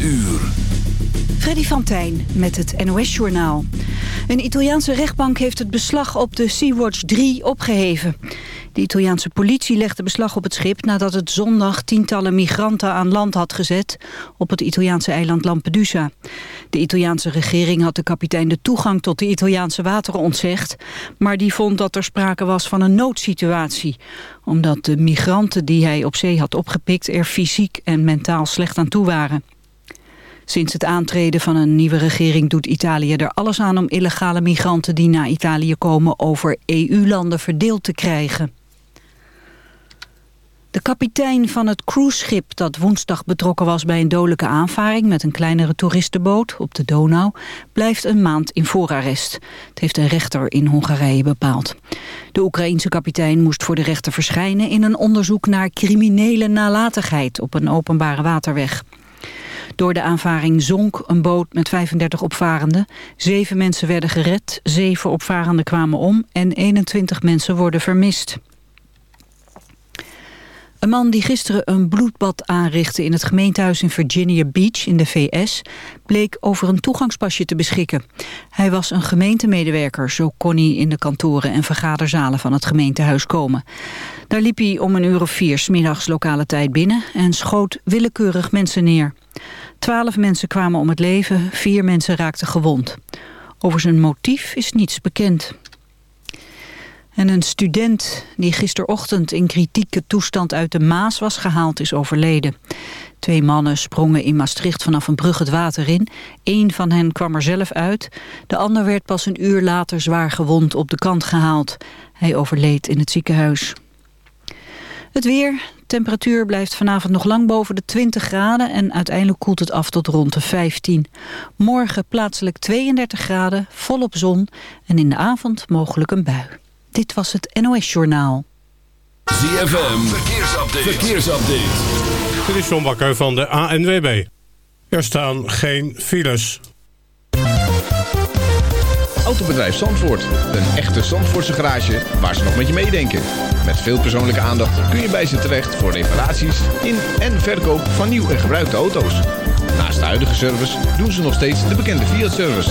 uur. Freddy van met het NOS-journaal. Een Italiaanse rechtbank heeft het beslag op de Sea-Watch 3 opgeheven. De Italiaanse politie legde beslag op het schip nadat het zondag tientallen migranten aan land had gezet op het Italiaanse eiland Lampedusa. De Italiaanse regering had de kapitein de toegang tot de Italiaanse wateren ontzegd, maar die vond dat er sprake was van een noodsituatie, omdat de migranten die hij op zee had opgepikt er fysiek en mentaal slecht aan toe waren. Sinds het aantreden van een nieuwe regering doet Italië er alles aan om illegale migranten die naar Italië komen over EU-landen verdeeld te krijgen. De kapitein van het cruiseschip dat woensdag betrokken was bij een dodelijke aanvaring met een kleinere toeristenboot op de Donau blijft een maand in voorarrest. Het heeft een rechter in Hongarije bepaald. De Oekraïense kapitein moest voor de rechter verschijnen in een onderzoek naar criminele nalatigheid op een openbare waterweg. Door de aanvaring zonk een boot met 35 opvarenden. Zeven mensen werden gered, zeven opvarenden kwamen om en 21 mensen worden vermist. Een man die gisteren een bloedbad aanrichtte in het gemeentehuis in Virginia Beach in de VS... bleek over een toegangspasje te beschikken. Hij was een gemeentemedewerker, zo kon hij in de kantoren en vergaderzalen van het gemeentehuis komen. Daar liep hij om een uur of vier smiddags lokale tijd binnen en schoot willekeurig mensen neer. Twaalf mensen kwamen om het leven, vier mensen raakten gewond. Over zijn motief is niets bekend. En een student die gisterochtend in kritieke toestand uit de Maas was gehaald is overleden. Twee mannen sprongen in Maastricht vanaf een brug het water in. Eén van hen kwam er zelf uit. De ander werd pas een uur later zwaar gewond op de kant gehaald. Hij overleed in het ziekenhuis. Het weer. Temperatuur blijft vanavond nog lang boven de 20 graden... en uiteindelijk koelt het af tot rond de 15. Morgen plaatselijk 32 graden, volop zon... en in de avond mogelijk een bui. Dit was het NOS Journaal. ZFM, verkeersupdate. verkeersupdate. Dit is John Bakker van de ANWB. Er staan geen files. Autobedrijf Zandvoort. Een echte Zandvoortse garage waar ze nog met je meedenken. Met veel persoonlijke aandacht kun je bij ze terecht voor reparaties in en verkoop van nieuw en gebruikte auto's. Naast de huidige service doen ze nog steeds de bekende Fiat-service.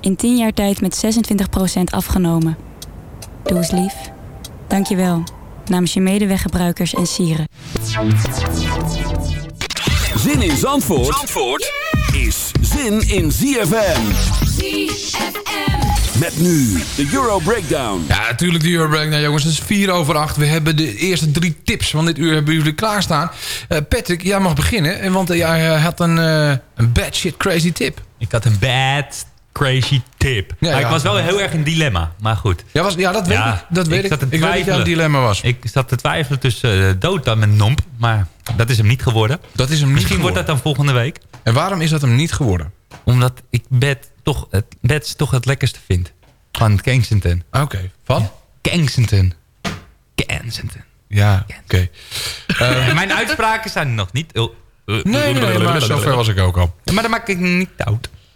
In 10 jaar tijd met 26% afgenomen. Doe eens lief. Dank je wel. Namens je medeweggebruikers en sieren. Zin in Zandvoort, Zandvoort is zin in ZFM. ZFM. Met nu de Euro Breakdown. Ja, natuurlijk de Euro Breakdown, jongens. Het is 4 over 8. We hebben de eerste drie tips van dit uur hebben jullie klaarstaan. Eh Patrick, jij mag beginnen. Want eh, jij eh, had een, eh, een bad shit crazy tip. Ik had een bad crazy tip. Ja, maar ja. ik was wel heel erg in dilemma. Maar goed. Ja, was, ja dat weet Ja, ik. Dat weet ik. Ik weet dat jouw dilemma was. Ik zat te twijfelen tussen uh, dood met Nomp. Maar dat is hem niet geworden. Dat is hem niet Misschien wordt geworden. dat dan volgende week. En waarom is dat hem niet geworden? Omdat ik bed toch het, Bets toch het lekkerste vind. Van Kensington. Oké, van? Kensington. Kensington. Ja, oké. En mijn uitspraken zijn nog niet... Nee, nee, nee, maar zover was ik ook al. Maar dan maak ik niet oud.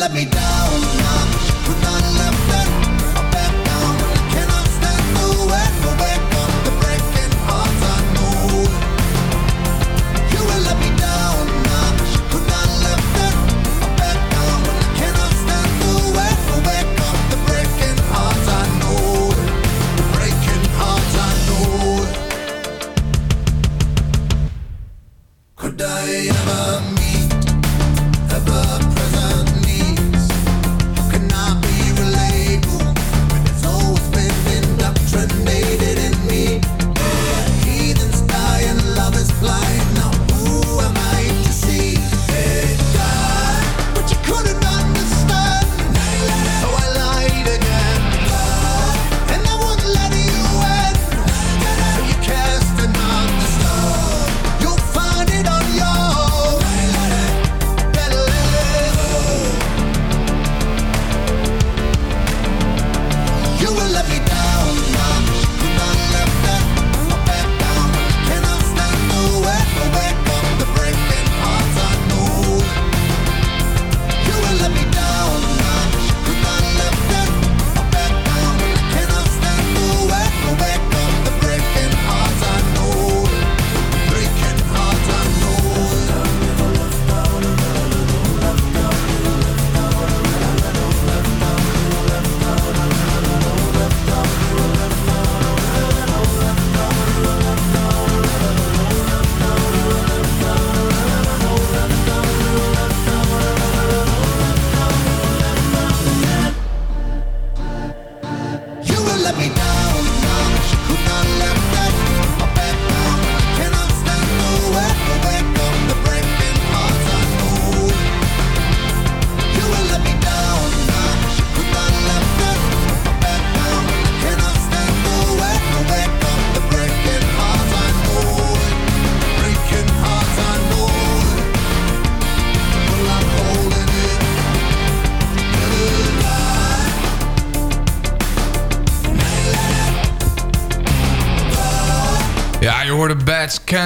let me down.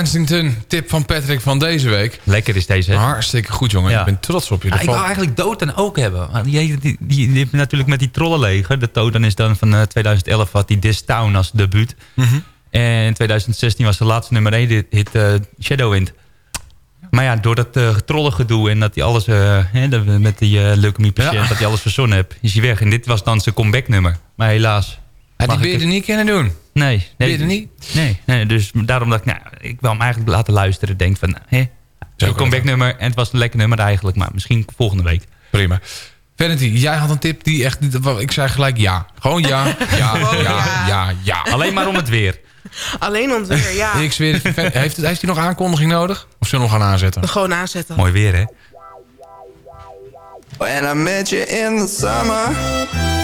Kensington. Tip van Patrick van deze week. Lekker is deze. hè? Hartstikke goed, jongen. Ja. Ik ben trots op je. Ja, ik wou valt- eigenlijk Dotan ook hebben. Die, die, die, die natuurlijk met die trollenleger. De Dotan is dan van eh, 2011 had die This Town als debuut. Mhm. En in 2016 was de laatste nummer 1 hit, hit eh, Shadowwind. Maar ja, door dat uh, trollengedoe en dat hij alles eh, hè, met die uh, leukemie-patiënt, Ja. dat hij alles verzonnen heeft, is hij weg. En dit was dan zijn comeback nummer. Maar helaas. Die weer er niet kunnen doen? Nee. nee Weer er niet? Nee, nee, dus daarom dat ik, nou, ik wil hem eigenlijk laten luisteren. Denk van, hè, zo'n comeback nummer. En het was een lekker nummer eigenlijk, maar misschien volgende week. Prima. Vanity, jij had een tip die echt... Ik zei gelijk ja. Gewoon ja, ja, ja, ja. ja, ja. Alleen maar om het weer. Alleen ontweer, ja. Ik zweer het je, heeft, het, heeft hij nog aankondiging nodig? Of zullen we nog gaan aanzetten? Gewoon aanzetten. Mooi weer, hè? When I met you in the summer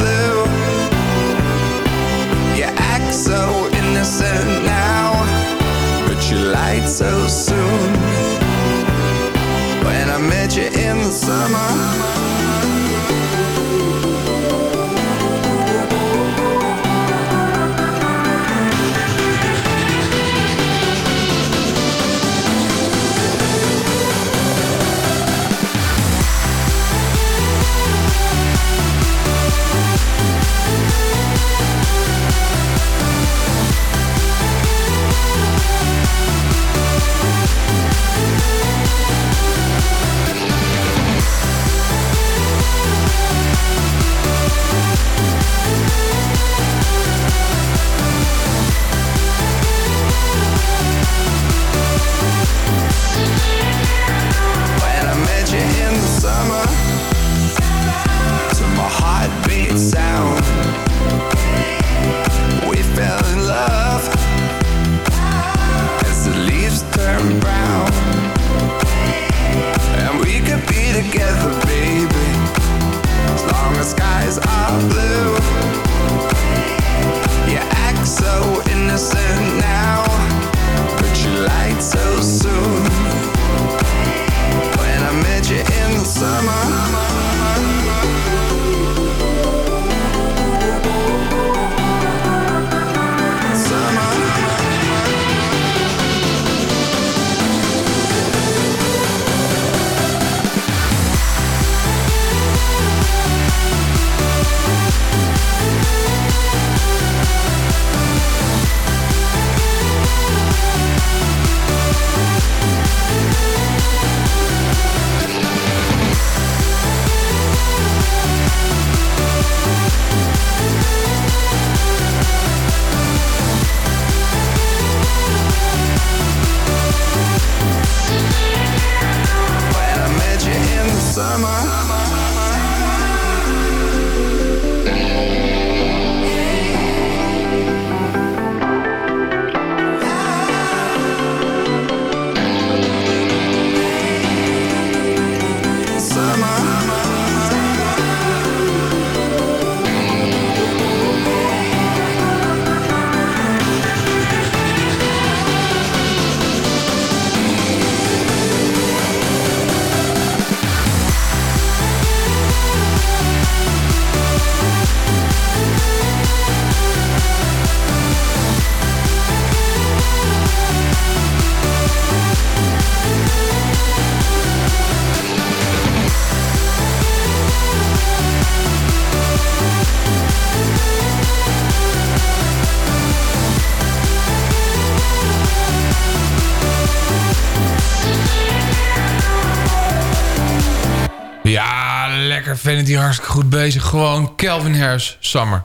Die hartstikke goed bezig. Gewoon Kelvin hers, Summer.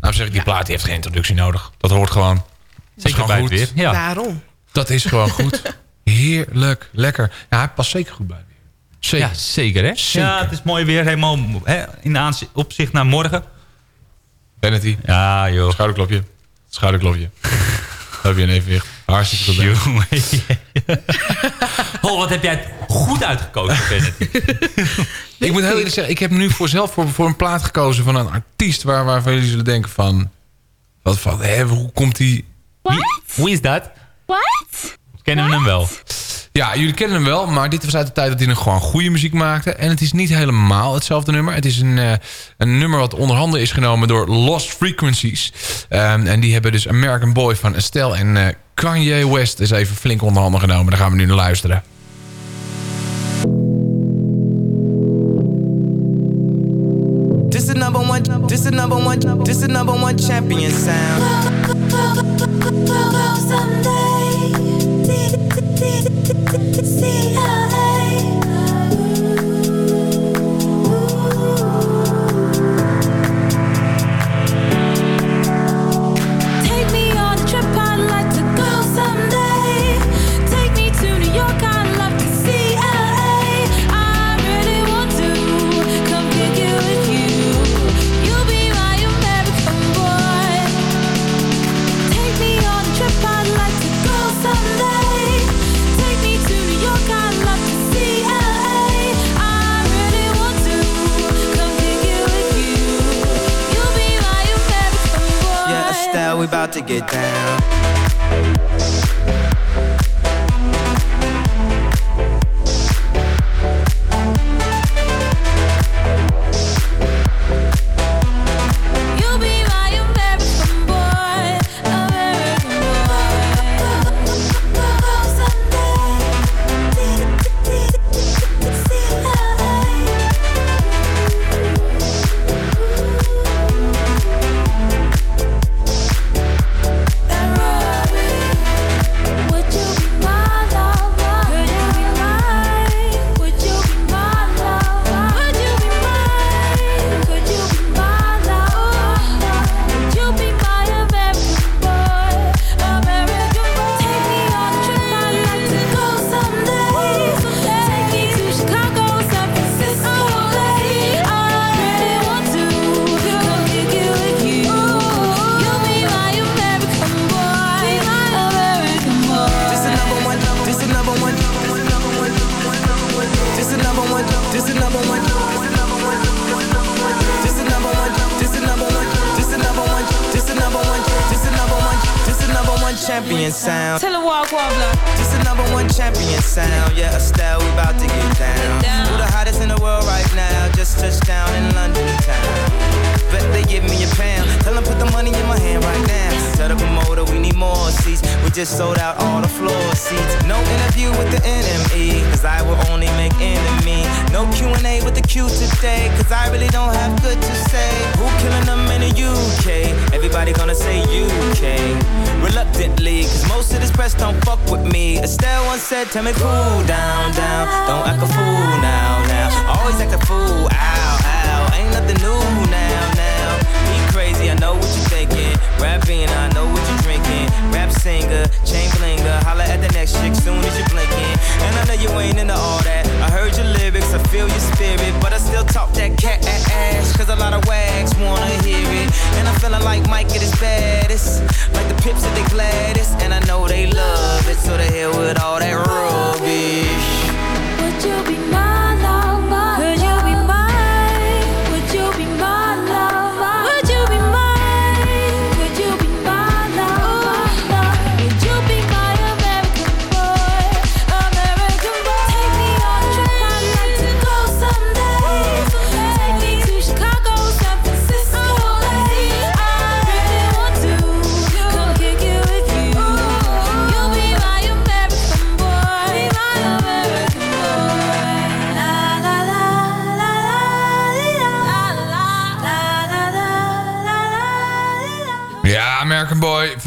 Nou zeg ik, die plaat die heeft geen introductie nodig. Dat hoort gewoon. Zeker bij het weer. Ja. Daarom. Dat is gewoon goed. Heerlijk, lekker. Ja, hij past zeker goed bij het weer. Zeker. Ja, zeker hè? Ja, het is mooi weer helemaal hè, in opzicht naar morgen. Penalty. Ja joh. Schouderklopje. Schouderklopje. heb je een evenwicht. Hartstikke goed. Oh, wat heb jij goed uitgekozen, ik moet heel eerlijk zeggen, ik heb nu voor zelf voor, voor een plaat gekozen van een artiest... Waar, waarvan jullie zullen denken van... Wat van, hè, hoe komt die... What? Wie, is dat? What? Kennen we hem wel? Ja, jullie kennen hem wel, maar dit was uit de tijd dat hij nog gewoon goede muziek maakte. En het is niet helemaal hetzelfde nummer. Het is een, eh, een nummer wat onderhanden is genomen door Lost Frequencies. Ehm, en die hebben dus American Boy van Estelle en uh, Kanye West is even flink onderhanden genomen. Daar gaan we nu naar luisteren. This is number one, this is number one, this is number one champion sound. See us. to get down.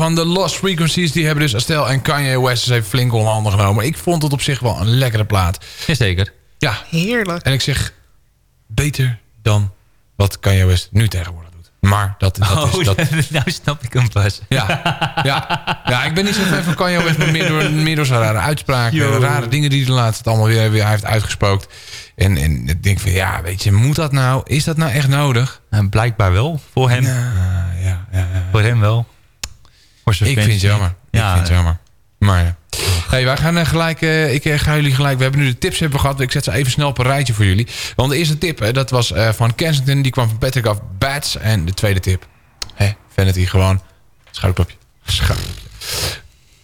van de Lost Frequencies. Die hebben dus Estelle en Kanye West ze flink onder handen genomen. Ik vond het op zich wel een lekkere plaat. zeker. Ja. Heerlijk. En ik zeg, beter dan wat Kanye West nu tegenwoordig doet. Maar dat, dat is... Oh, dat... nou snap ik hem pas. Ja, ja. ja ik ben niet zo fan van Kanye West... maar meer door, meer zijn rare uitspraken... Rare dingen die hij laatst allemaal weer, weer heeft uitgesproken. En, en ik denk van, ja, weet je, moet dat nou? Is dat nou echt nodig? En blijkbaar wel, voor hem. Ja, ja, ja, Voor hem wel. Voor zijn Ik fans vind het jammer. niet. ik vind het jammer. Maar ja. Hey, wij gaan eh, gelijk, eh, ik eh, ga jullie gelijk, we hebben nu de tips hebben gehad. Ik zet ze even snel op een rijtje voor jullie. Want de eerste tip, dat was van Kensington. Die kwam van Patrick of Bats. En de tweede tip, hè, Vanity gewoon, schouderklopje. Schouderklopje.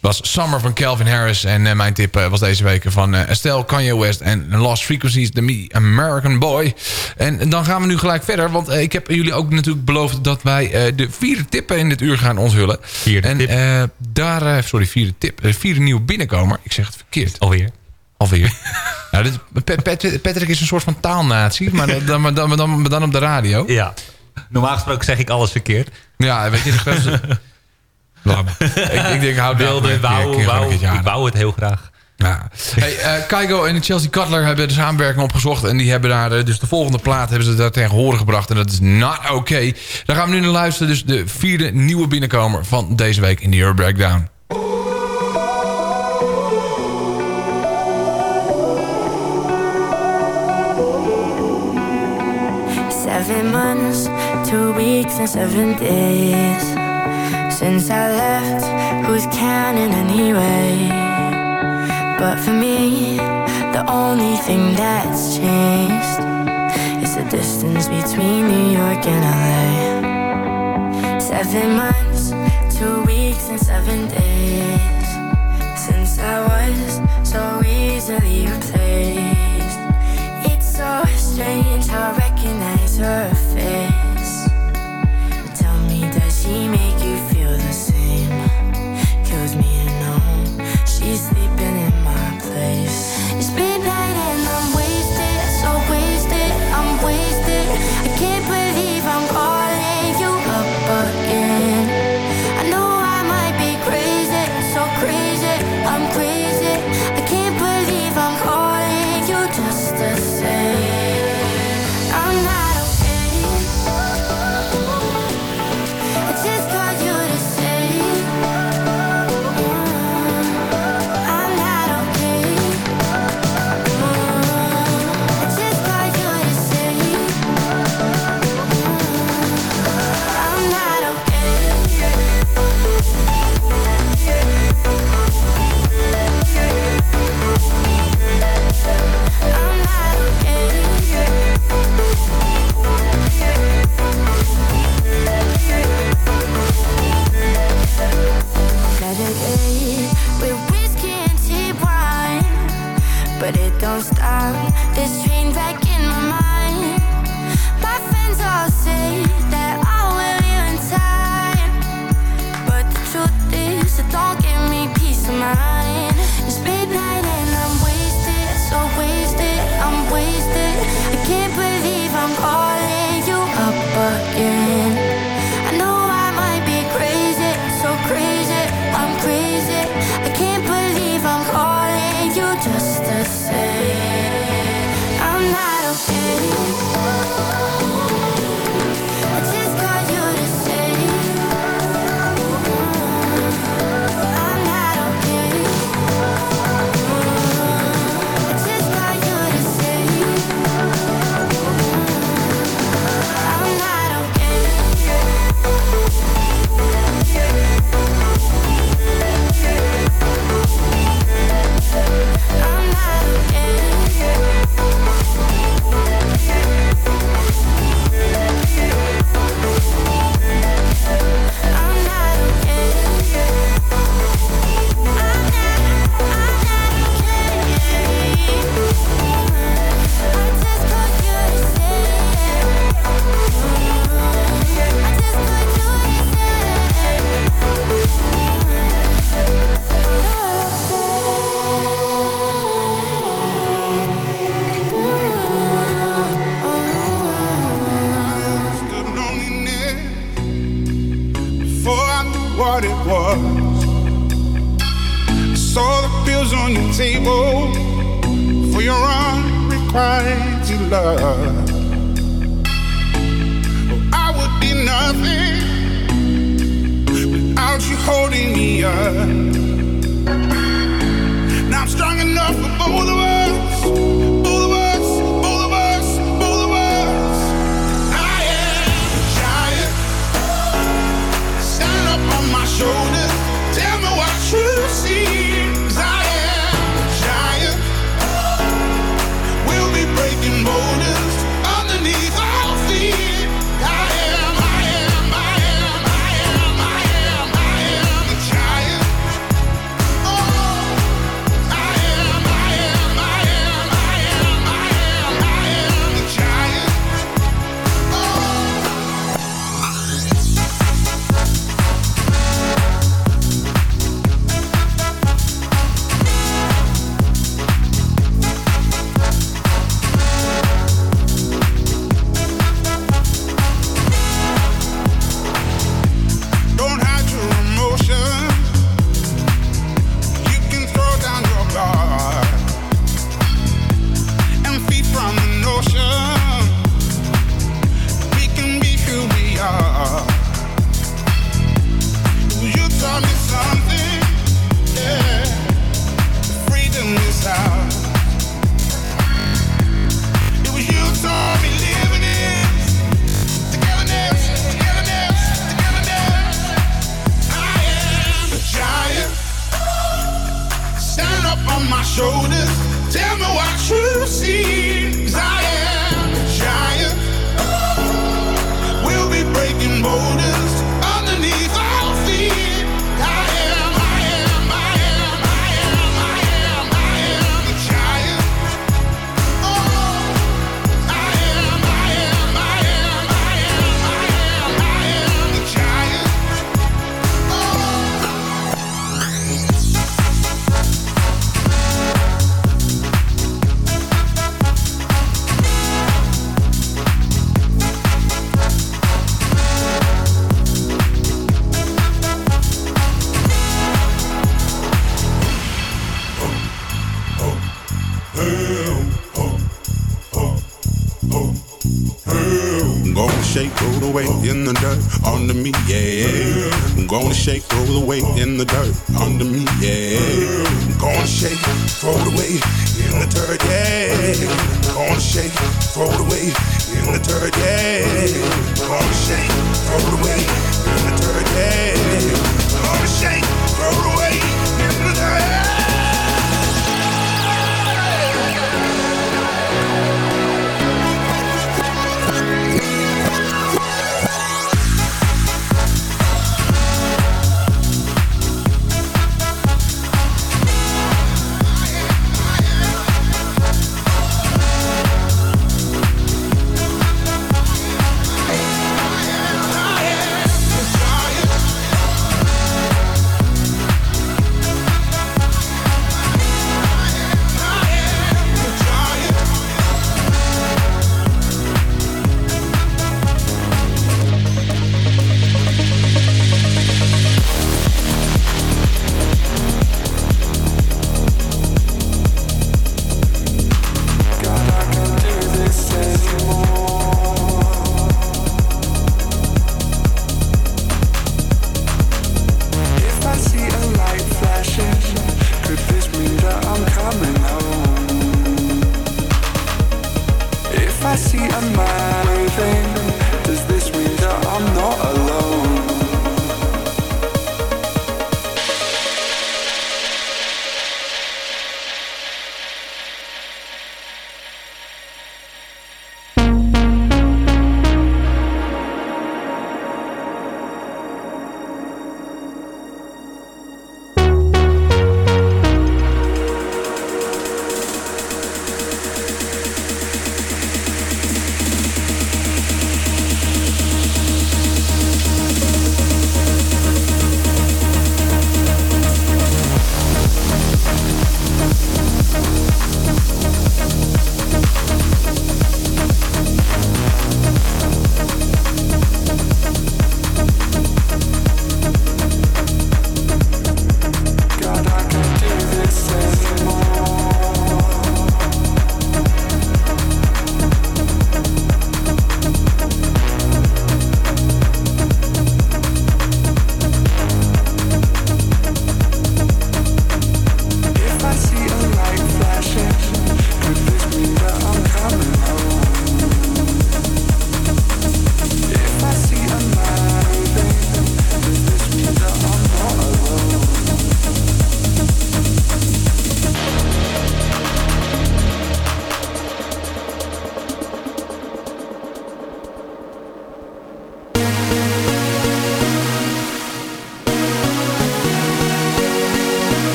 Was Summer van Calvin Harris. En eh, mijn tip eh, was deze week van eh, Estelle, Kanye West en Lost Frequencies, The Me American Boy. En dan gaan we nu gelijk verder. Want ik heb jullie ook natuurlijk beloofd dat wij de vierde tippen in dit uur gaan onthullen. Vierde en tip. daar, sorry, vierde tip. vierde nieuwe binnenkomer. Ik zeg het verkeerd. Alweer. Alweer. nou, dit, Pat- Pat- Patrick is een soort van taalnatie, maar dan, dan, dan, dan, dan op de radio. Ja. Normaal gesproken zeg ik alles verkeerd. Ja, weet je, de grootste... Ik, ik denk, hou Wilde, maar een keer- wou, ik wou het heel graag. Ja. Hey, eh Keigo en Chelsea Cutler hebben de samenwerking opgezocht. En die hebben daar, eh, dus de volgende plaat hebben ze daar tegen horen gebracht. En dat is not okay. Daar gaan we nu naar luisteren. Dus de vierde nieuwe binnenkomer van deze week in de Euro Breakdown. Seven months, two weeks, and seven days since I left. Who's counting anyway? But for me, the only thing that's changed is the distance between New York and LA. Seven months, two weeks, and seven days since I was so easily replaced. It's so strange how I recognize her face. Tell me, does she make you these on the table for your unrequited love. Well, I would be nothing without you holding me up. Now I'm strong enough for both of us. Both of us, both of us, both of us. I am a giant. Stand up on my shoulders. Tell me what you see. fucking motive.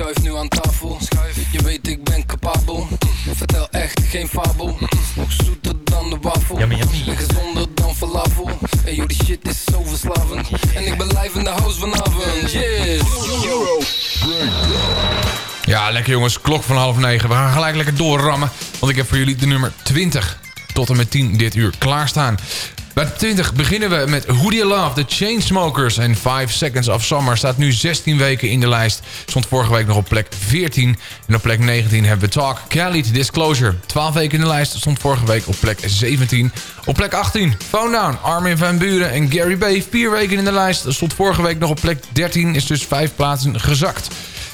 Schuift nu aan tafel. Je weet, ik ben capabel. Vertel echt geen fabel. Nog zoeter dan de wafel. En gezonder dan falafel. En joh, die shit is zo verslavend. En ik ben live in de house vanavond. Yes. Ja, lekker jongens. Klok van half negen. We gaan gelijk lekker doorrammen. Want ik heb voor jullie de nummer 20 tot en met 10 dit uur klaarstaan. Bij 20 beginnen we met Who Do You Love, The Chainsmokers. En 5 Seconds of Summer staat nu 16 weken in de lijst. Stond vorige week nog op plek 14. En op plek 19 hebben we Talk, Khalid, Disclosure. 12 weken in de lijst, stond vorige week op plek 17. Op plek 18, Phone Down, Armin van Buren en Gary Bay. 4 weken in de lijst, stond vorige week nog op plek 13. Is dus 5 plaatsen gezakt.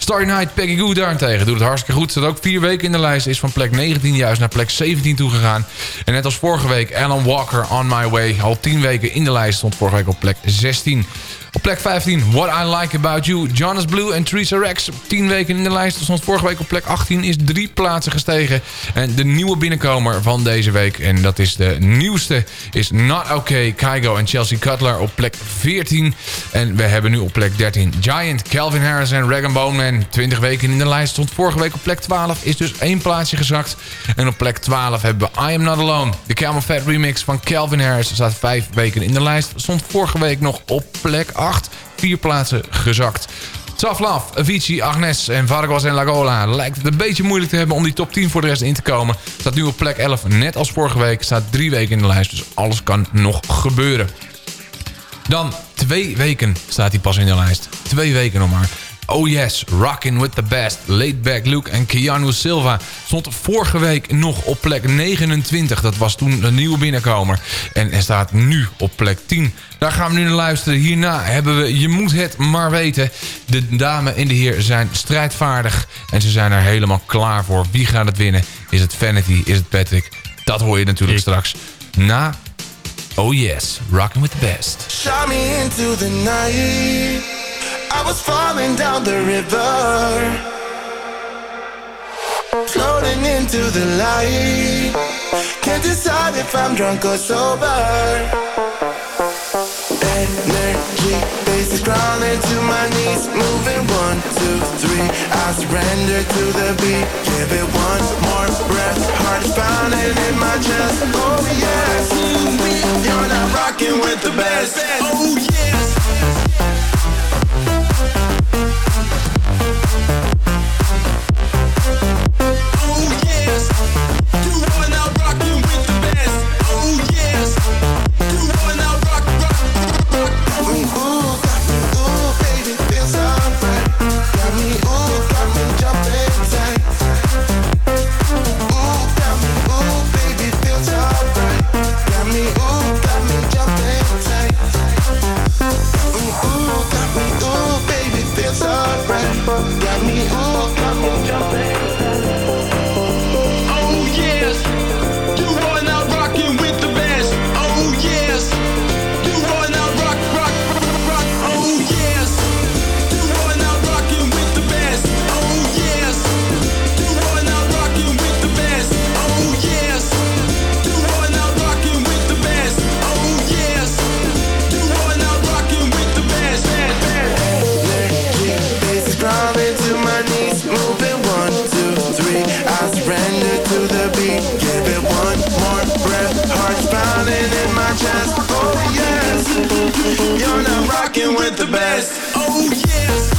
Starry Night, Peggy Goo daarentegen doet het hartstikke goed. Staat ook vier weken in de lijst. Is van plek 19 juist naar plek 17 toegegaan. En net als vorige week Alan Walker, On My Way. Al 10 weken in de lijst. Stond vorige week op plek 16. Op plek 15, What I Like About You. Jonas Blue en Theresa Rex. 10 weken in de lijst. Stond vorige week op plek 18. Is drie plaatsen gestegen. En de nieuwe binnenkomer van deze week. En dat is de nieuwste. Is Not Okay. Kygo en Chelsea Cutler op plek 14. En we hebben nu op plek 13 Giant, Calvin Harris en Rag Bone Man. 20 weken in de lijst. Stond vorige week op plek 12. Is dus één plaatsje gezakt. En op plek 12 hebben we I Am Not Alone. De Camel Fat remix van Calvin Harris. Staat 5 weken in de lijst. Stond vorige week nog op plek 8. Vier plaatsen gezakt. Tough Love, Agnes en Vargas en Lagola. Lijkt het een beetje moeilijk te hebben om die top 10 voor de rest in te komen. Staat nu op plek 11, net als vorige week. Staat drie weken in de lijst, dus alles kan nog gebeuren. Dan twee weken staat hij pas in de lijst. Twee weken nog maar. Oh yes, Rockin' with the Best. Laid Back Luke en Keanu Silva stond vorige week nog op plek 29. Dat was toen een nieuwe binnenkomer. En er staat nu op plek 10. Daar gaan we nu naar luisteren. Hierna hebben we Je moet het maar weten. De dame en de heer zijn strijdvaardig. En ze zijn er helemaal klaar voor. Wie gaat het winnen? Is het Vanity? Is het Patrick? Dat hoor je natuurlijk straks. Na Oh yes, Rockin' with the Best. Shot me into the night. I was falling down the river. Floating into the light. Can't decide if I'm drunk or sober. Energy, bases crawling to my knees. Moving one, two, three. I surrender to the beat. Give it one more breath. Heart is pounding in my chest. Oh yes, you're not rocking with the best. Oh yes. The best. Oh yes.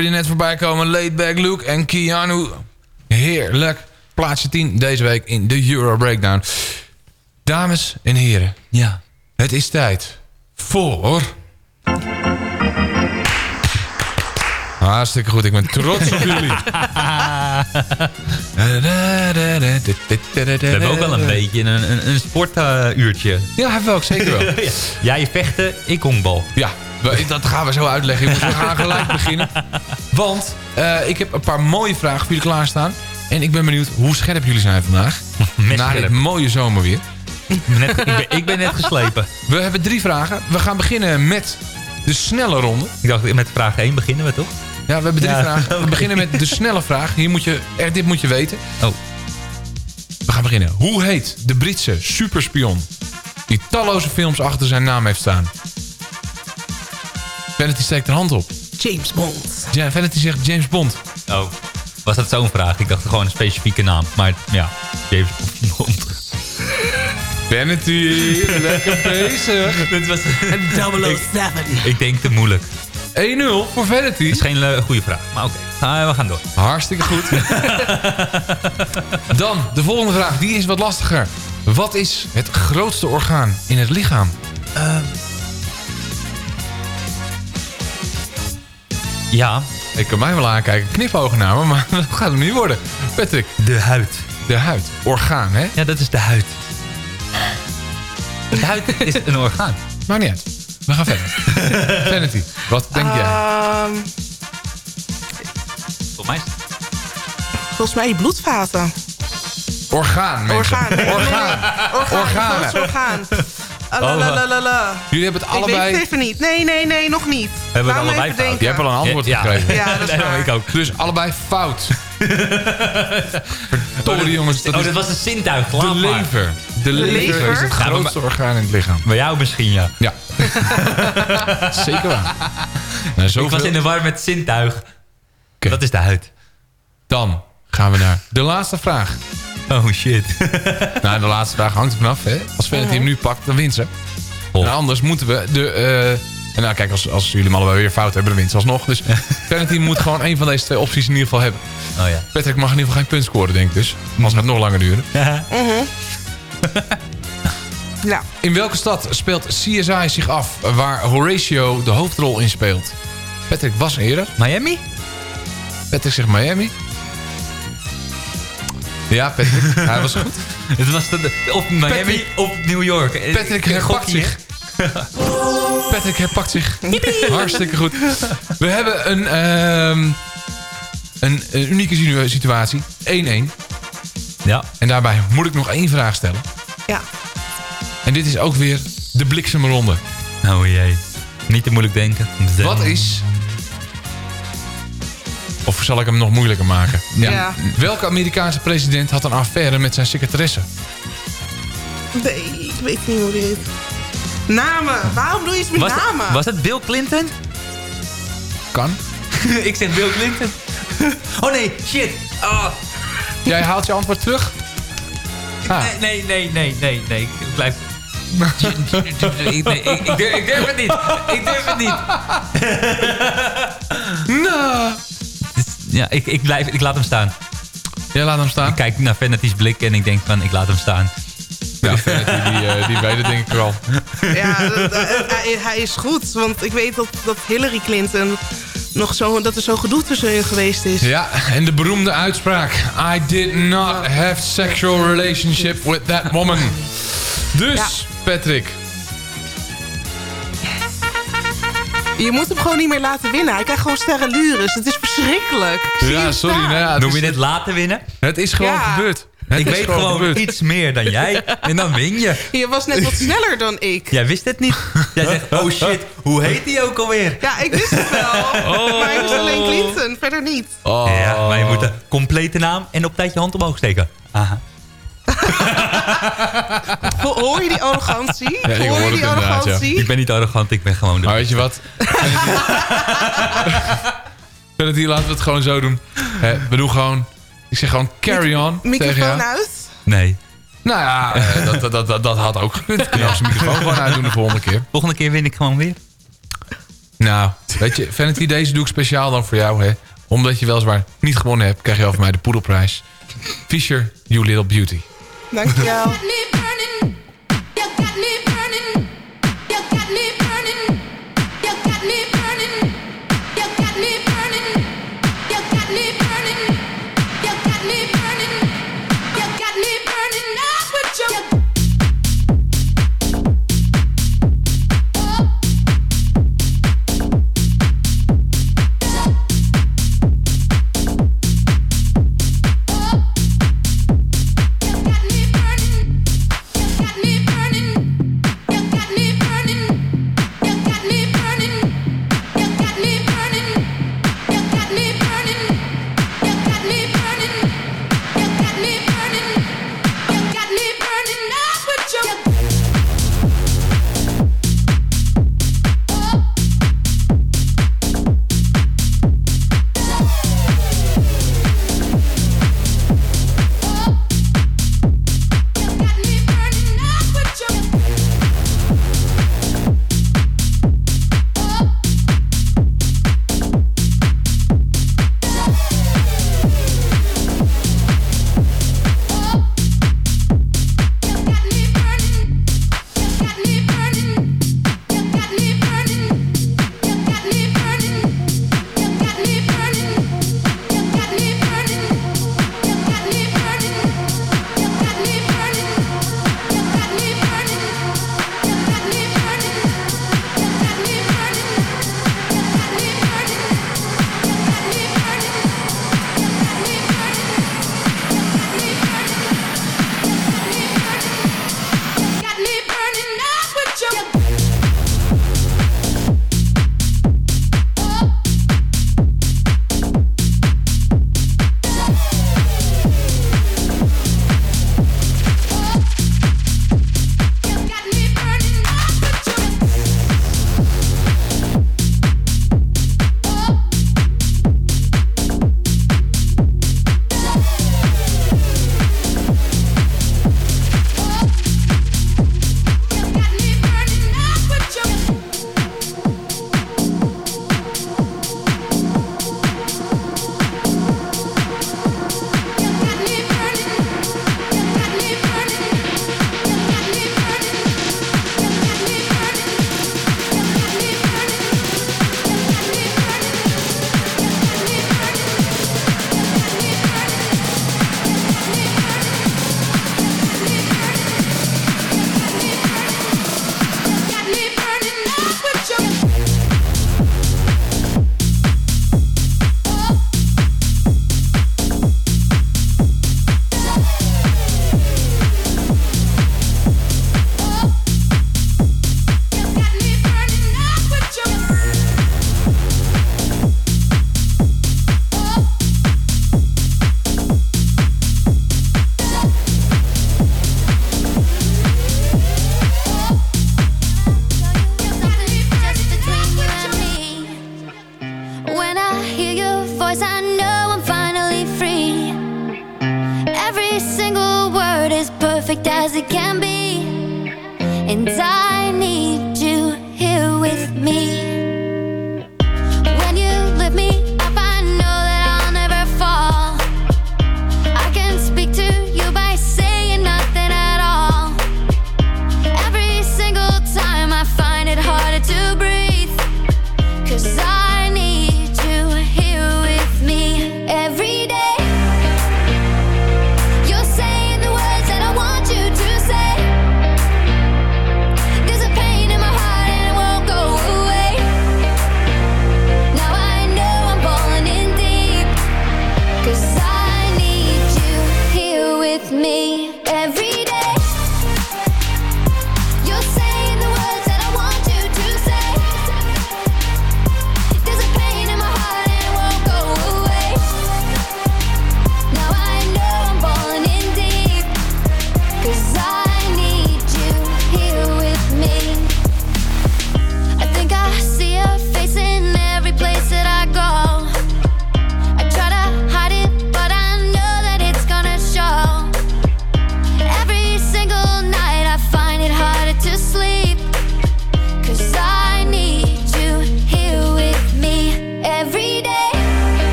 Hoorde je net voorbij komen. Laid Back Luke en Keanu. Heerlijk. plaatsje 10 deze week in de Euro Breakdown. Dames en heren, Ja. het is tijd voor... Hartstikke goed, ik ben trots op jullie. We hebben ook wel een beetje een, een, een sportuurtje. Ja, hebben we ook, zeker wel. Jij vechten, ik honkbal. Ja, dat gaan we zo uitleggen. We gaan gelijk beginnen. Want eh, ik heb een paar mooie vragen voor jullie klaarstaan. En ik ben benieuwd hoe scherp jullie zijn vandaag. Na dit mooie zomerweer. Net, ik, ben, ik ben net geslepen. We hebben drie vragen. We gaan beginnen met de snelle ronde. Ik dacht, met vraag 1 beginnen we toch? Ja, we hebben drie Ja, vragen. We beginnen met de snelle vraag. Hier moet je, dit moet je weten. Oh. We gaan beginnen. Hoe heet de Britse superspion die talloze films achter zijn naam heeft staan? Vanity steekt er hand op. James Bond. Ja, Vanity zegt James Bond. Oh. Was dat zo'n vraag? Ik dacht gewoon een specifieke naam. Maar ja, James Bond. Vanity, lekker bezig. Dit was... 007. Ik denk te moeilijk. 1-0 voor Vanity. Dat is geen eh, goede vraag. Maar oké, Ah, we gaan door. Hartstikke goed. Dan, de volgende vraag. Die is wat lastiger. Wat is het grootste orgaan in het lichaam? Ja, Ik kan mij wel aankijken, knipogen naar me, maar dat gaat hem niet worden. Patrick, de huid. de huid. Orgaan, hè? Ja, dat is de huid. De huid is een orgaan. Maakt niet uit. We gaan verder. Vanity, wat denk jij? Ehm, Volgens mij is volgens mij bloedvaten. Orgaan, mensen. Orgaan. Nee, nee, nee. Orgaan. Orgaan. Orgaan. Alalalala. Jullie hebben het Ik weet allebei... het even niet. Nee, nee, nee, nog niet. Hebben we het allebei fout? denken. Je hebt al een antwoord Ja. gekregen. Ja, dat is waar. ik ook. Dus allebei fout. Verdorie jongens, dat oh, dat was een zintuig. de Laat lever. De lever lever? is het Ja, grootste orgaan in het lichaam. Bij jou misschien, ja. Ja. Zeker waar. Nou, Ik zoveel. was in de war met zintuig. Dat is de huid. Dan gaan we naar de laatste vraag. Oh shit. Nou, de laatste vraag hangt er vanaf. Hè? Als Vanity hem nu pakt, dan wint ze. Oh. En anders moeten we de... eh, en nou, kijk, als, als jullie hem allebei weer fout hebben, dan wint ze alsnog. Dus Vanity moet gewoon een van deze twee opties in ieder geval hebben. Oh ja. Patrick mag in ieder geval geen punt scoren, denk ik dus. Anders gaat het nog langer duren. Mhm. Ja. In welke stad speelt CSI zich af waar Horatio de hoofdrol in speelt? Patrick was eerder. Miami? Patrick zegt Miami. Ja, Patrick. Hij was goed. Het was de, op Miami Patrick- of New York. Eh, Patrick Ik herpakt zich. Patrick herpakt zich. Hartstikke goed. We hebben een, ehm, een, een unieke situ- situatie. 1-1. Ja. En daarbij moet ik nog één vraag stellen. Ja. En dit is ook weer de bliksemronde. Oh jee. Niet te moeilijk denken. Wat is... Of zal ik hem nog moeilijker maken? Ja. Welke Amerikaanse president had een affaire met zijn secretaresse? Nee, ik weet niet hoe dit heet. Namen. Waarom doe je iets met Was, namen? was het Bill Clinton? Kan. ik zeg Bill Clinton. oh nee, shit. Oh. Jij haalt je antwoord terug? Ah. Nee, nee, nee, nee, nee. Ik blijf... ik, nee, ik, durf, ik durf het niet. Ik durf het niet. Nou. Ja, ik, ik, blijf, ik laat hem staan. Jij laat hem staan? Ik kijk naar Vanity's blik en ik denk van, ik laat hem staan. Ja, die, eh, die weet het denk ik wel. Ja, dat- hij, hij is goed. Want ik weet dat, dat Hillary Clinton nog zo, dat er zo gedoe tussen hun geweest is. Ja, en de beroemde uitspraak. I did not have sexual relationship with that woman. Dus, Patrick. Je moet hem gewoon niet meer laten winnen. Hij krijgt gewoon sterrenlures. Het is verschrikkelijk. Ja, sorry. Nou ja, Noem je dit laten winnen? het is gewoon Ja. gebeurd. Het ik weet gewoon gebeurd. iets meer dan jij. En dan win je. Je was net wat sneller dan ik. Jij wist het niet. Jij zegt, oh shit, hoe heet die ook alweer? Ja, ik wist het wel. Maar ik wist alleen Clinton, verder niet. Oh. Ja, maar je moet de complete naam en op tijd je hand omhoog steken. Aha. Ho- Hoor je die arrogantie? Ja, ik hoor hoor je die ja. arrogantie? Ik ben niet arrogant, ik ben gewoon de... Maar weet je wat? Vanity, laten we het gewoon zo doen. Hè, we doen gewoon... Ik zeg gewoon carry on tegen Microfoon uit? Nee. Nou ja, eh, dat, dat, dat, dat, dat had ook gekund. Kun je als microfoon gewoon uitdoen de volgende keer. Volgende keer win ik gewoon weer. Nou, weet je, Vanity, deze doe ik speciaal dan voor jou, hè. Omdat je weliswaar niet gewonnen hebt, krijg je over mij de poedelprijs. Fisher, You Little Beauty. Dankjewel.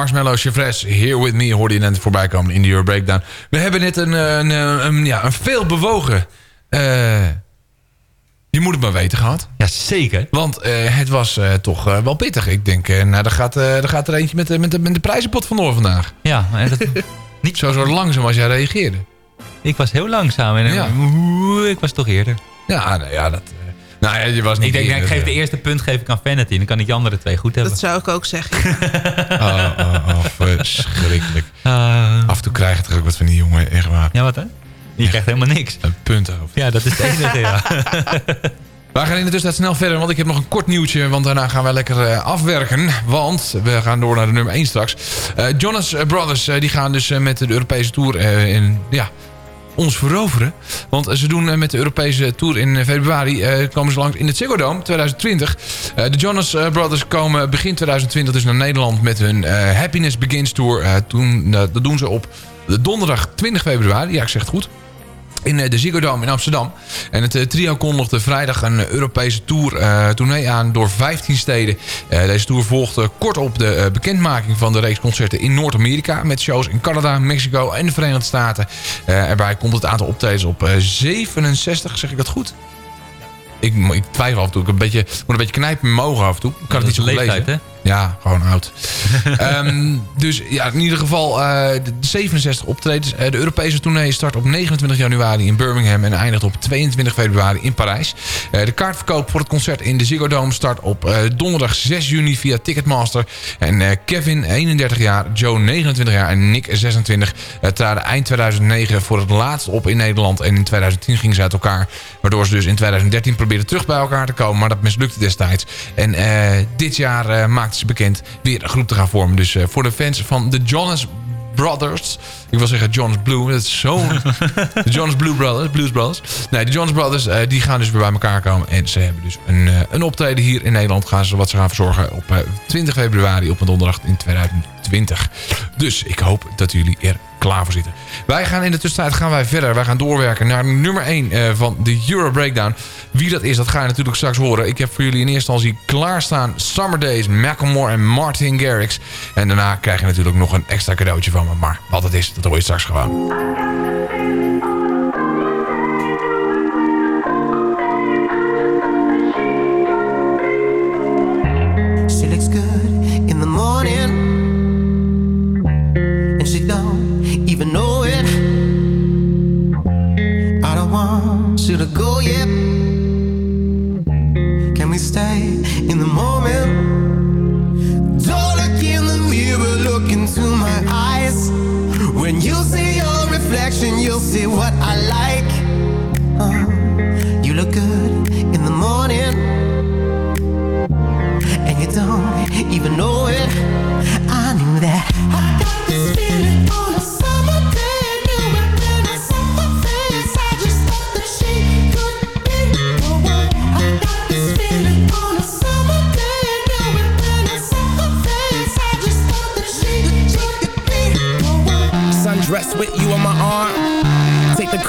Marshmallow Chevres. Here With Me hoorde je net voorbij komen in de Euro Breakdown. We hebben net een, eh, een, een, een, ja, een veel bewogen... eh, je moet het maar weten gehad. Ja, zeker. Want eh, het was eh, toch eh, wel pittig. Ik denk, eh, nou, daar gaat, eh, daar gaat er eentje met, de- met, de, met de prijzenpot vandoor vandaag. Ja, dat, Niet zo, zo langzaam als jij reageerde. ik was heel langzaam en Ja. Ik was toch eerder. Ja, nou ja, dat... nou ja, je was niet Ik denk, eerder, ik geef eh. de eerste punt geef ik aan Vanity. Dan kan ik die andere twee goed hebben. Dat zou ik ook zeggen. Oh, oh, oh, verschrikkelijk. Ah. Af en toe krijg je toch ook wat van die jongen, echt waar. ja, wat hè? Je krijgt helemaal niks. Een punt over. Ja, dat is het enige, ja. Wij gaan in de tussentijd snel verder, want ik heb nog een kort nieuwtje. Want daarna gaan wij lekker eh, afwerken. Want we gaan door naar de nummer 1 straks. Eh, Jonas Brothers eh, die gaan dus met de Europese Tour eh, in, ja, ons veroveren. Want ze doen eh, met de Europese Tour in eh, februari... eh, komen ze langs in het Ziggo Dome 2020. Eh, de Jonas Brothers komen begin 2020 dus naar Nederland... met hun Happiness Begins Tour. Toen, dat doen ze op de donderdag 20 februari. Ja, ik zeg het goed in eh, de Ziggo Dome in Amsterdam. En het eh, trio kondigde vrijdag een Europese tour, eh, tournee aan door 15 steden. Deze tour volgde kort op de eh, bekendmaking van de reeks concerten in Noord-Amerika... met shows in Canada, Mexico en de Verenigde Staten. Erbij komt het aantal optredens op eh, 67, zeg ik dat goed? Ik, ik twijfel af en toe. Ik een beetje, moet een beetje knijpen met mijn ogen af en toe. Ik kan het niet zo lezen. Ja, gewoon oud. Ehm, dus ja, in ieder geval eh, de 67 optredens. Eh, de Europese tournee start op 29 januari in Birmingham... en eindigt op 22 februari in Parijs. Eh, de kaartverkoop voor het concert in de Ziggo Dome start op donderdag 6 juni via Ticketmaster. En Kevin, 31 jaar, Joe, 29 jaar en Nick, 26... eh, traden eind 2009 voor het laatst op in Nederland... en in 2010 gingen ze uit elkaar... waardoor ze dus in 2013 probeerden terug bij elkaar te komen... maar dat mislukte destijds. En dit jaar eh, ze bekend weer een groep te gaan vormen. Dus eh, voor de fans van de Jonas Brothers... ik wil zeggen Jonas Blue, dat is zo'n... de Jonas Blue Brothers, Blues Brothers. Nee, de Jonas Brothers, eh, die gaan dus weer bij elkaar komen. En ze hebben dus een, eh, een optreden hier in Nederland... Gaan ze, wat ze gaan verzorgen op eh, 20 februari op een donderdag in 2020. Dus ik hoop dat jullie er klaar voor zitten. Wij gaan in de tussentijd gaan wij verder. Wij gaan doorwerken naar nummer 1 eh, van de Euro Breakdown. Wie dat is, dat ga je natuurlijk straks horen. Ik heb voor jullie in eerste instantie klaarstaan Summer Days, Macklemore en Martin Garrix. En daarna krijg je natuurlijk nog een extra cadeautje van me. Maar wat het is, dat hoor je straks gewoon. Even know it. I don't want you to go yet. Can we stay in the moment? Don't look in the mirror, look into my eyes. When you see your reflection, you'll see what I like. Uh, you look good in the morning and you don't even know it.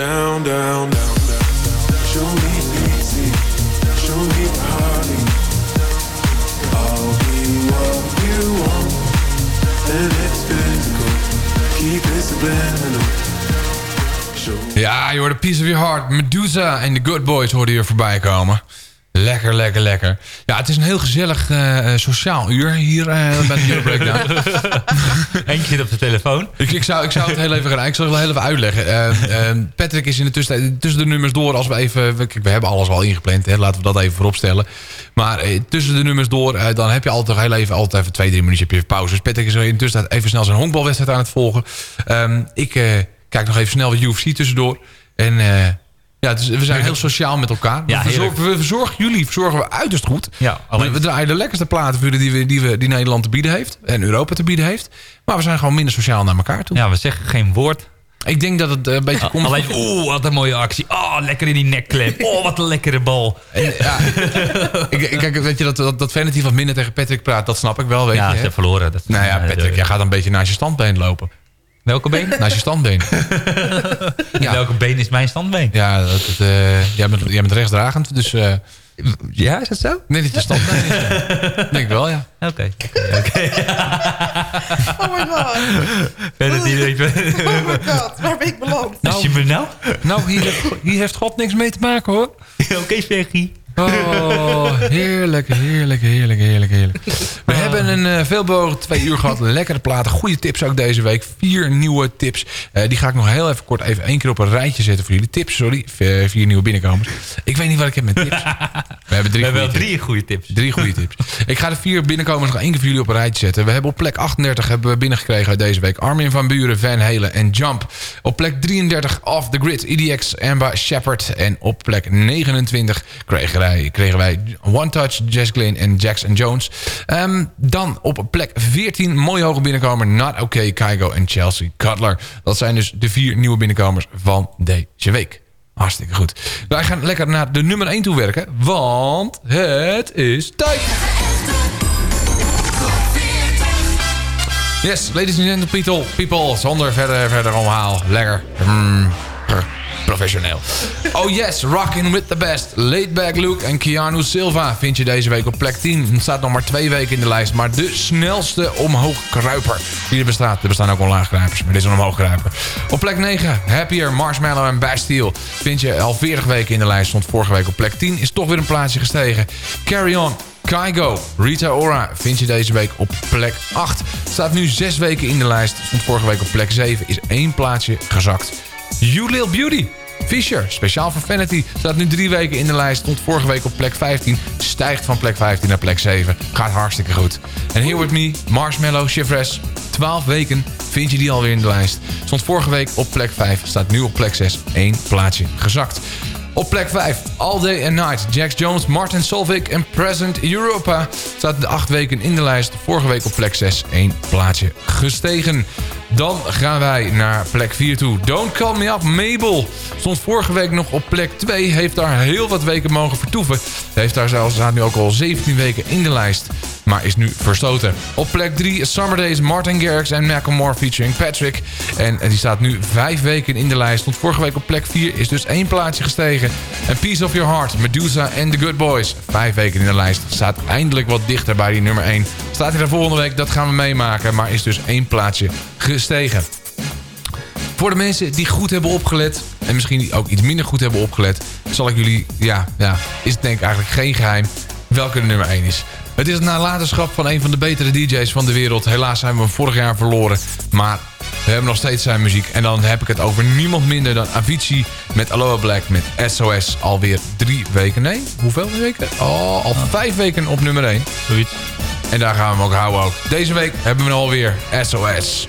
down, down, down, down. Show me easy, show me party. I'll be what you want, and it's physical. Keep it subliminal. Ja, je hoorde Piece of Your Heart. Medusa en The Good Boys hoorden hier voorbij komen. Lekker, lekker, lekker. Ja, het is een heel gezellig eh, eh, sociaal uur hier eh, bij de Euro Breakdown. Eentje zit op de telefoon. Ik, ik, zou, ik zou het heel even gaan. Ik zal het wel heel even uitleggen. Eh, eh, Patrick is in de tussentijd tussen de nummers door. Als we even. We, hebben alles al ingepland. Hè, laten we dat even vooropstellen. Maar tussen de nummers door. dan heb je altijd heel even. Altijd even twee, drie minuutjes. Heb je pauze. Dus Patrick is er in de tussentijd even snel zijn honkbalwedstrijd aan het volgen. Ehm, ik kijk nog even snel wat UFC tussendoor. En. Ja, is- we zijn heel sociaal met elkaar. Ja, we, verzorgen, we verzorgen jullie verzorgen we uiterst goed. Ja, we, we draaien de lekkerste platen voor die, we, die, we, die Nederland te bieden heeft. En Europa te bieden heeft. Maar we zijn gewoon minder sociaal naar elkaar toe. Ja, we zeggen geen woord. Ik denk dat het eh, een beetje komt... Alleen, oeh, wat een mooie actie. Oh, lekker in die nekklem. Oh, wat een lekkere bal. En, ja, ik, ik- kijk, weet je, dat, dat, dat Vanity wat minder tegen Patrick praat, dat snap ik wel. Weet Ja, je, ze verloren. Dat, Nou ja, Patrick, jij gaat een beetje naast je standbeen lopen. Welke been? Naast je standbeen. Welke been is mijn standbeen? Ja, dat, het, eh, jij, bent, jij bent rechtsdragend, dus... eh, ja, is dat zo? Nee, dat je standbeen is. ja. Denk ik wel, ja. Oké. oké. Oh my god. Verder niet. Oh my god, waar ben ik beland? Als je me nou? Nou, hier heeft, hier heeft God niks mee te maken, hoor. Oké, Veggie. Oh, heerlijk, heerlijk, heerlijk, heerlijk, heerlijk. We hebben een uh, veelbewogen twee uur gehad. Lekkere platen, goede tips ook deze week. Vier nieuwe tips. Eh, die ga ik nog heel even kort even één keer op een rijtje zetten voor jullie. Tips, sorry. V- vier nieuwe binnenkomers. Ik weet niet wat ik heb met tips. We hebben drie We hebben goede wel drie goede tips. Drie goede tips. Ik ga de vier binnenkomers nog één keer voor jullie op een rijtje zetten. We hebben op plek 38 hebben we binnengekregen uit deze week Armin van Buren, Van Halen en Jump. Op plek 33 Off the Grid, EDX, Amber Shepard. En op plek 29 kregen wij, kregen wij One Touch, Jess Glynn en Jackson Jones. Ehm, dan op plek 14 mooi hoge binnenkomer Not OK, Kygo en Chelsea Cutler. Dat zijn dus de vier nieuwe binnenkomers van deze week. Hartstikke goed. Wij gaan lekker naar de nummer 1 toe werken. Want het is tijd. Yes, ladies and gentlemen, people, people zonder verder, verder omhaal. Lekker. Mm, brr, professioneel. Oh yes, rockin' with the best. Laidback Luke en Keanu Silva vind je deze week op plek 10. Het staat nog maar twee weken in de lijst. Maar de snelste omhoogkruiper die er bestaat. Er bestaan ook onlaagkruipers, maar dit is een omhoogkruiper. Op plek 9, Happier, Marshmallow en Bastille. Vind je al 40 weken in de lijst. Stond vorige week op plek 10. Is toch weer een plaatsje gestegen. Carry On. Kygo, Rita Ora vind je deze week op plek 8. Staat nu 6 weken in de lijst. Stond vorige week op plek 7. Is één plaatsje gezakt. You Lil Beauty. Fisher, speciaal voor Vanity, staat nu drie weken in de lijst. Stond vorige week op plek 15. Stijgt van plek 15 naar plek 7. Gaat hartstikke goed. En Here With Me, Marshmallow, Chevres. 12 weken vind je die alweer in de lijst. Stond vorige week op plek 5. Staat nu op plek 6. Eén plaatsje gezakt. Op plek 5, All Day and Night. Jax Jones, Martin Solvik en Present Europa. Staat de 8 weken in de lijst. Vorige week op plek 6. één plaatsje gestegen. Dan gaan wij naar plek 4 toe. Don't Call Me Up, Mabel. Stond vorige week nog op plek 2. Heeft daar heel wat weken mogen vertoeven. Heeft daar zelfs, staat nu ook al 17 weken in de lijst. Maar is nu verstoten. Op plek 3, Summer Days, Martin Garrix en Macklemore featuring Patrick. En die staat nu 5 weken in de lijst. Stond vorige week op plek 4. Is dus één plaatsje gestegen. En Piece of Your Heart, Medusa en The Good Boys. 5 weken in de lijst. Staat eindelijk wat dichter bij die nummer 1. Staat hij daar volgende week? Dat gaan we meemaken. Maar is dus één plaatsje gestegen. Voor de mensen die goed hebben opgelet... en misschien die ook iets minder goed hebben opgelet... zal ik jullie... Ja, ja is het denk ik eigenlijk geen geheim... welke de nummer 1 is. Het is het nalatenschap van een van de betere DJ's van de wereld. Helaas zijn we hem vorig jaar verloren. Maar we hebben nog steeds zijn muziek. En dan heb ik het over niemand minder dan Avicii... met Aloha Black met SOS. Alweer drie weken. Nee, hoeveel weken? Oh, al vijf weken op nummer 1. Zoiets. En daar gaan we hem ook houden ook. Deze week hebben we alweer SOS.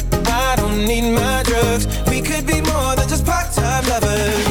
I don't need my drugs. We could be more than just part-time lovers.